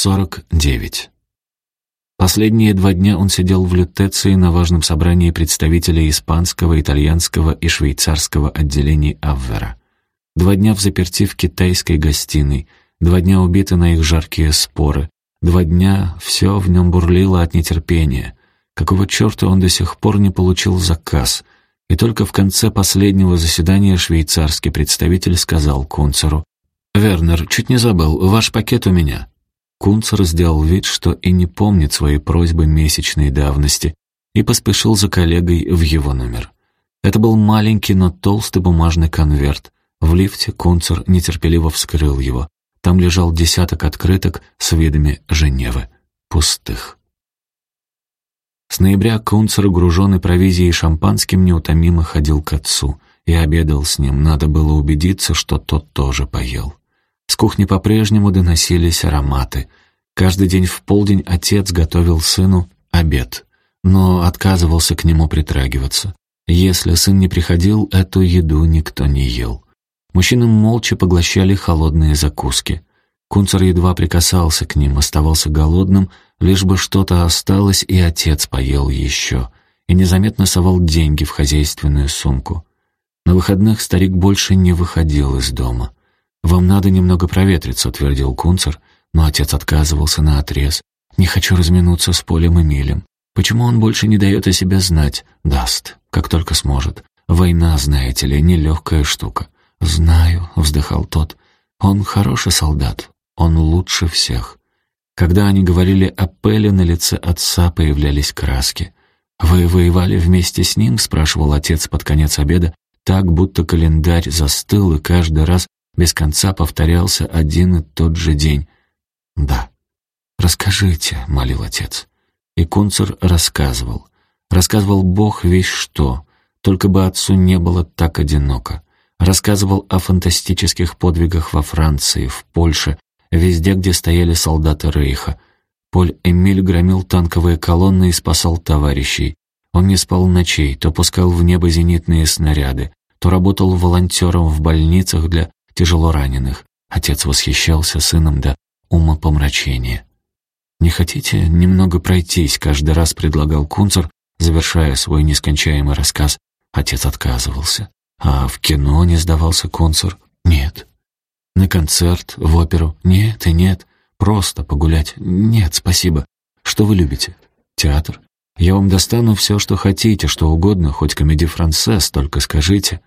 49. Последние два дня он сидел в Лютеции на важном собрании представителей испанского, итальянского и швейцарского отделений Аввера. Два дня в заперти в китайской гостиной, два дня убиты на их жаркие споры, два дня все в нем бурлило от нетерпения. Какого черта он до сих пор не получил заказ? И только в конце последнего заседания швейцарский представитель сказал Кунцеру, «Вернер, чуть не забыл, ваш пакет у меня». Кунцер сделал вид, что и не помнит своей просьбы месячной давности, и поспешил за коллегой в его номер. Это был маленький, но толстый бумажный конверт. В лифте Кунцер нетерпеливо вскрыл его. Там лежал десяток открыток с видами Женевы. Пустых. С ноября Кунцер, груженный провизией и шампанским, неутомимо ходил к отцу и обедал с ним. Надо было убедиться, что тот тоже поел. С кухни по-прежнему доносились ароматы. Каждый день в полдень отец готовил сыну обед, но отказывался к нему притрагиваться. Если сын не приходил, эту еду никто не ел. Мужчины молча поглощали холодные закуски. Кунцер едва прикасался к ним, оставался голодным, лишь бы что-то осталось, и отец поел еще, и незаметно совал деньги в хозяйственную сумку. На выходных старик больше не выходил из дома. «Вам надо немного проветриться», — твердил Кунцер, но отец отказывался наотрез. «Не хочу разминуться с Полем-Эмилем. Почему он больше не дает о себе знать? Даст, как только сможет. Война, знаете ли, нелегкая штука». «Знаю», — вздыхал тот. «Он хороший солдат. Он лучше всех». Когда они говорили о Пеле, на лице отца появлялись краски. «Вы воевали вместе с ним?» — спрашивал отец под конец обеда, так, будто календарь застыл, и каждый раз без конца повторялся один и тот же день. «Да». «Расскажите», — молил отец. И Кунцер рассказывал. Рассказывал Бог весь что, только бы отцу не было так одиноко. Рассказывал о фантастических подвигах во Франции, в Польше, везде, где стояли солдаты Рейха. Поль Эмиль громил танковые колонны и спасал товарищей. Он не спал ночей, то пускал в небо зенитные снаряды, то работал волонтером в больницах для тяжело раненых. Отец восхищался сыном до умопомрачения. «Не хотите немного пройтись?» — каждый раз предлагал Кунцер, завершая свой нескончаемый рассказ. Отец отказывался. «А в кино не сдавался Кунцер?» «Нет». «На концерт, в оперу?» «Нет и нет. Просто погулять?» «Нет, спасибо. Что вы любите?» «Театр?» «Я вам достану все, что хотите, что угодно, хоть комедий францесс, только скажите».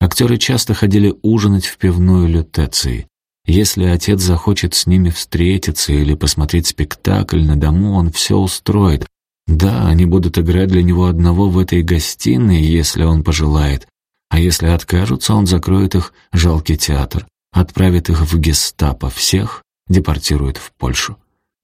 Актеры часто ходили ужинать в пивную лютеции. Если отец захочет с ними встретиться или посмотреть спектакль на дому, он все устроит. Да, они будут играть для него одного в этой гостиной, если он пожелает. А если откажутся, он закроет их жалкий театр, отправит их в гестапо, всех депортирует в Польшу.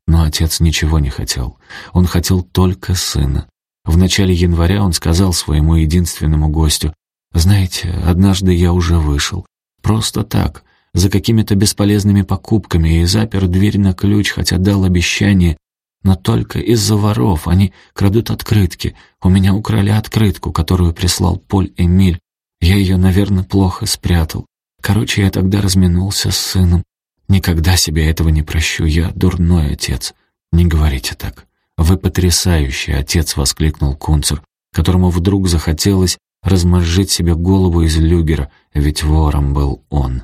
Но отец ничего не хотел. Он хотел только сына. В начале января он сказал своему единственному гостю, знаете, однажды я уже вышел. Просто так, за какими-то бесполезными покупками и запер дверь на ключ, хотя дал обещание. Но только из-за воров они крадут открытки. У меня украли открытку, которую прислал Поль Эмиль. Я ее, наверное, плохо спрятал. Короче, я тогда разминулся с сыном. Никогда себе этого не прощу, я дурной отец. Не говорите так. Вы потрясающий отец, воскликнул Кунцер, которому вдруг захотелось размозжить себе голову из люгера, ведь вором был он.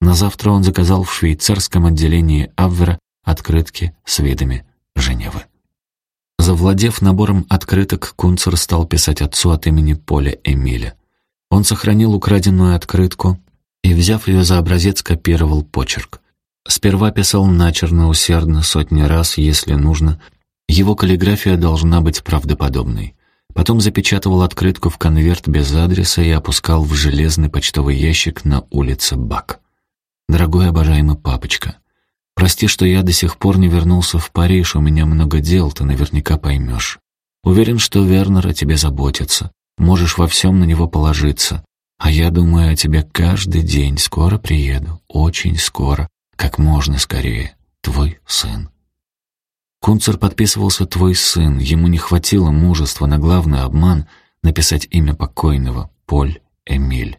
На завтра он заказал в швейцарском отделении Абвера открытки с видами Женевы. Завладев набором открыток, Кунцер стал писать отцу от имени Поля Эмиля. Он сохранил украденную открытку и, взяв ее за образец, копировал почерк. Сперва писал начерно, усердно, сотни раз, если нужно. Его каллиграфия должна быть правдоподобной. Потом запечатывал открытку в конверт без адреса и опускал в железный почтовый ящик на улице Бак. «Дорогой обожаемый папочка, прости, что я до сих пор не вернулся в Париж, у меня много дел, ты наверняка поймешь. Уверен, что Вернер о тебе заботится, можешь во всем на него положиться. А я думаю о тебе каждый день, скоро приеду, очень скоро, как можно скорее. Твой сын». Кунцер подписывался «Твой сын». Ему не хватило мужества на главный обман написать имя покойного — Поль Эмиль.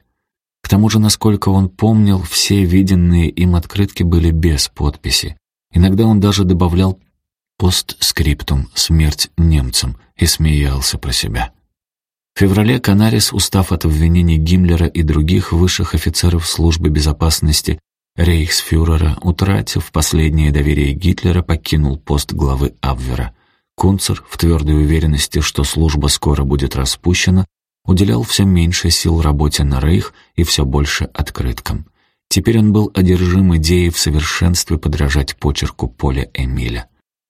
К тому же, насколько он помнил, все виденные им открытки были без подписи. Иногда он даже добавлял постскриптум «Смерть немцам» и смеялся про себя. В феврале Канарис, устав от обвинений Гиммлера и других высших офицеров службы безопасности рейхсфюрера, утратив последнее доверие Гитлера, покинул пост главы Абвера. Кунцер, в твердой уверенности, что служба скоро будет распущена, уделял все меньше сил работе на Рейх и все больше открыткам. Теперь он был одержим идеей в совершенстве подражать почерку Поля Эмиля.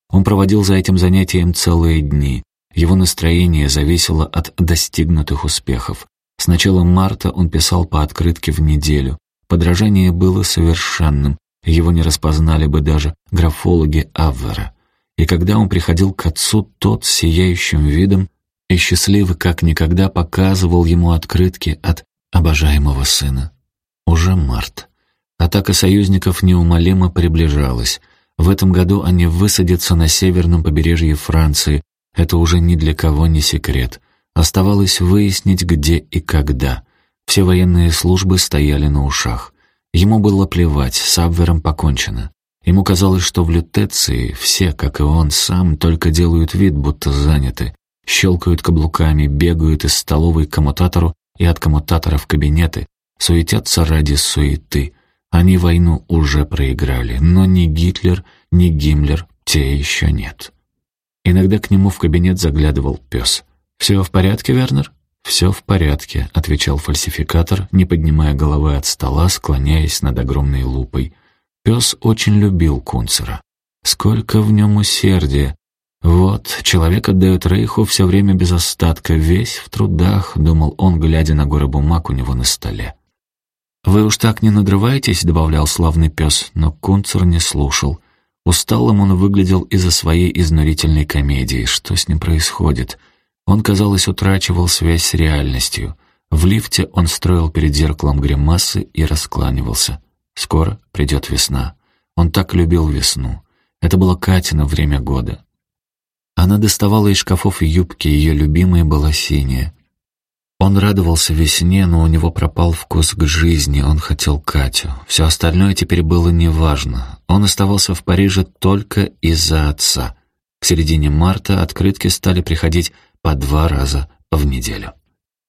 Он проводил за этим занятием целые дни. Его настроение зависело от достигнутых успехов. С начала марта он писал по открытке в неделю. Подражание было совершенным, его не распознали бы даже графологи Аввера. И когда он приходил к отцу, тот с сияющим видом и счастливый как никогда показывал ему открытки от обожаемого сына. Уже март. Атака союзников неумолимо приближалась. В этом году они высадятся на северном побережье Франции. Это уже ни для кого не секрет. Оставалось выяснить, где и когда. Все военные службы стояли на ушах. Ему было плевать, с Абвером покончено. Ему казалось, что в лютеции все, как и он сам, только делают вид, будто заняты, щелкают каблуками, бегают из столовой к коммутатору и от коммутатора в кабинеты, суетятся ради суеты. Они войну уже проиграли, но ни Гитлер, ни Гиммлер те еще нет. Иногда к нему в кабинет заглядывал пес. «Все в порядке, Вернер?» «Все в порядке», — отвечал фальсификатор, не поднимая головы от стола, склоняясь над огромной лупой. Пес очень любил Кунцера. Сколько в нем усердия, «Вот, человек отдает Рейху все время без остатка, весь в трудах», — думал он, глядя на горы бумаг у него на столе. «Вы уж так не надрываетесь», — добавлял славный пес, но Кунцер не слушал. Усталым он выглядел из-за своей изнурительной комедии. Что с ним происходит? Он, казалось, утрачивал связь с реальностью. В лифте он строил перед зеркалом гримасы и раскланивался. Скоро придет весна. Он так любил весну. Это было Катина время года. Она доставала из шкафов юбки, ее любимая была синяя. Он радовался весне, но у него пропал вкус к жизни, он хотел Катю. Все остальное теперь было неважно. Он оставался в Париже только из-за отца. К середине марта открытки стали приходить по два раза в неделю.